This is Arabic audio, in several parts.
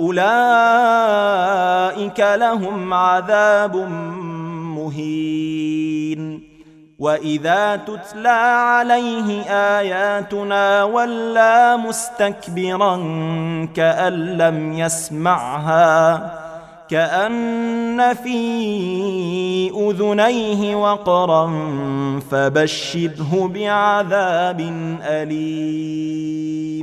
أولئك لهم عذاب مهين. وإذا تتلى عليه آياتنا ولى مستكبرا كأن لم يسمعها كأن في أذنيه وقرا فبشره بعذاب أليم.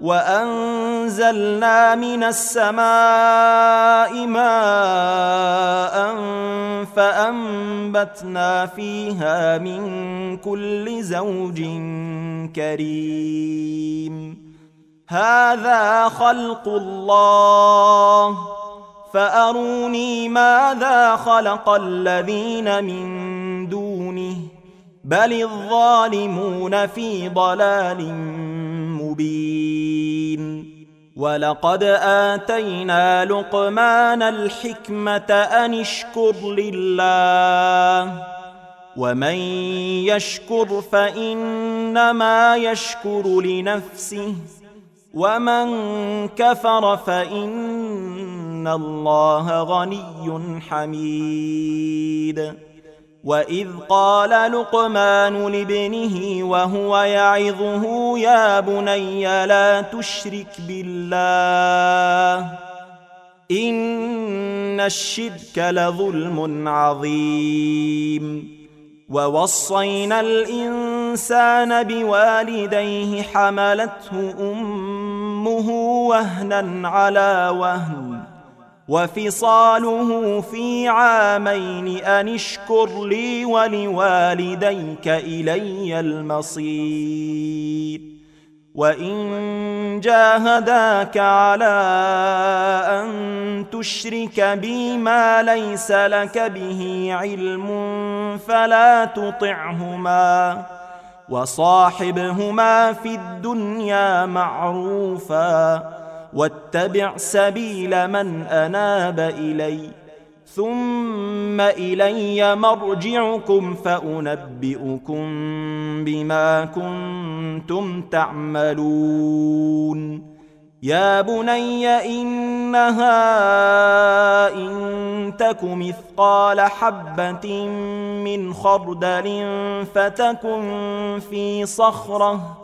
وأنزلنا من السماء ماء فأنبتنا فيها من كل زوج كريم. هذا خلق الله. فأروني ماذا خلق الذين من دونه. بل الظالمون في ضلال مبين. ولقد آتينا لقمان الحكمة أن اشكر لله ومن يشكر فإنما يشكر لنفسه ومن كفر فإن الله غني حميد. واذ قال لقمان لابنه وهو يعظه يا بني لا تشرك بالله ان الشرك لظلم عظيم. ووصينا الانسان بوالديه حملته امه وهنا على وهن وفصاله في عامين أن اشكر لي ولوالديك إلي المصير. وإن جاهداك على أن تشرك بي ما ليس لك به علم فلا تطعهما وصاحبهما في الدنيا معروفا. واتبع سبيل من أناب إلي ثم إلي مرجعكم فأنبئكم بما كنتم تعملون. يا بني إنها إن تك مثقال حبة من خردل فتكن في صخرة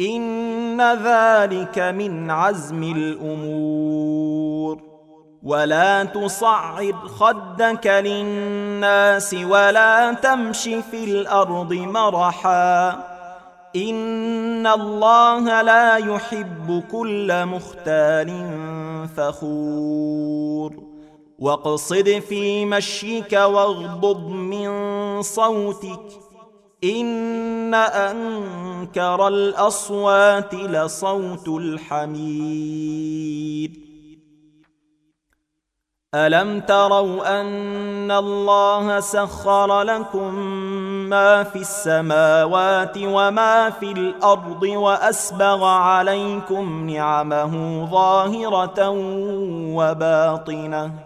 إن ذلك من عزم الأمور. ولا تصعر خدك للناس ولا تمش في الأرض مرحا. إن الله لا يحب كل مختال فخور. واقصد في مشيك واغضض من صوتك ان انكر الاصوات لصوت الحميد الم تروا ان الله سخر لكم ما في السماوات وما في الأرض واسبغ عليكم نعمه ظاهره وباطنه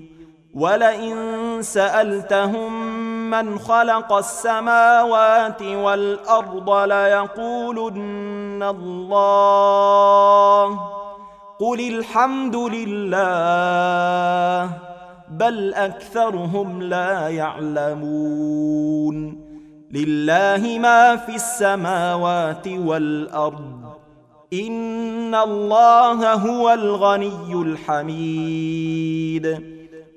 ولئن سألتهم من خلق السماوات والأرض ليقولن الله. قل الحمد لله بل أكثرهم لا يعلمون. لله ما في السماوات والأرض إن الله هو الغني الحميد.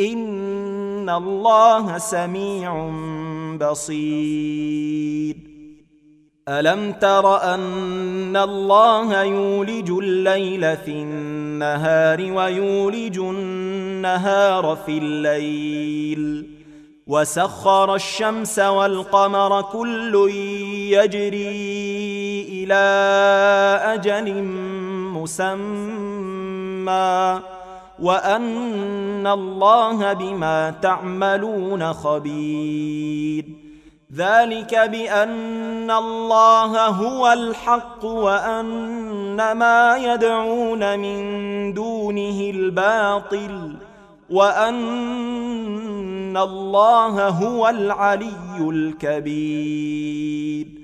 ان الله سميع بصير. الم تر ان الله يولج الليل في النهار ويولج النهار في الليل. وسخر الشمس والقمر كل يجري إلى أجل مسمى. وان الله بما تعملون خبير. ذلك بان الله هو الحق وان ما يدعون من دونه الباطل وان الله هو العلي الكبير.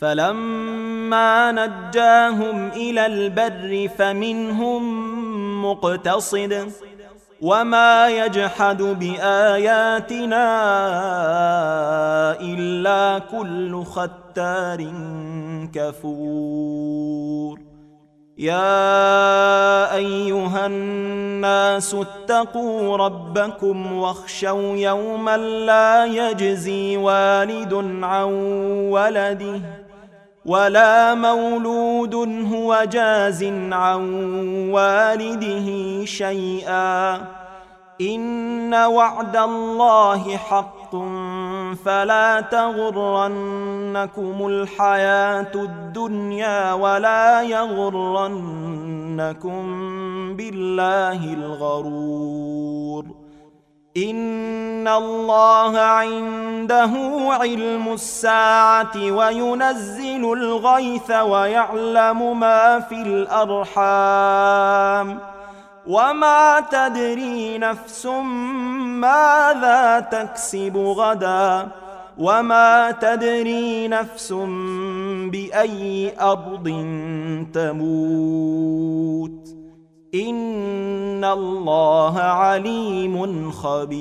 فلما نجاهم إلى البر فمنهم مقتصد وما يجحد بآياتنا إلا كل ختار كفور. يا أيها الناس اتقوا ربكم واخشوا يوما لا يجزي والد عن ولده. ولا مولود هو جاز عن والده شيئا. إن وعد الله حق فلا تغرنكم الحياة الدنيا ولا يغرنكم بالله الغرور. ان الله عنده علم الساعة وينزل الغيث ويعلم ما في الارحام وما تدري نفس ماذا تكسب غدا وما تدري نفس باي ارض تموت ان الله عليم خبير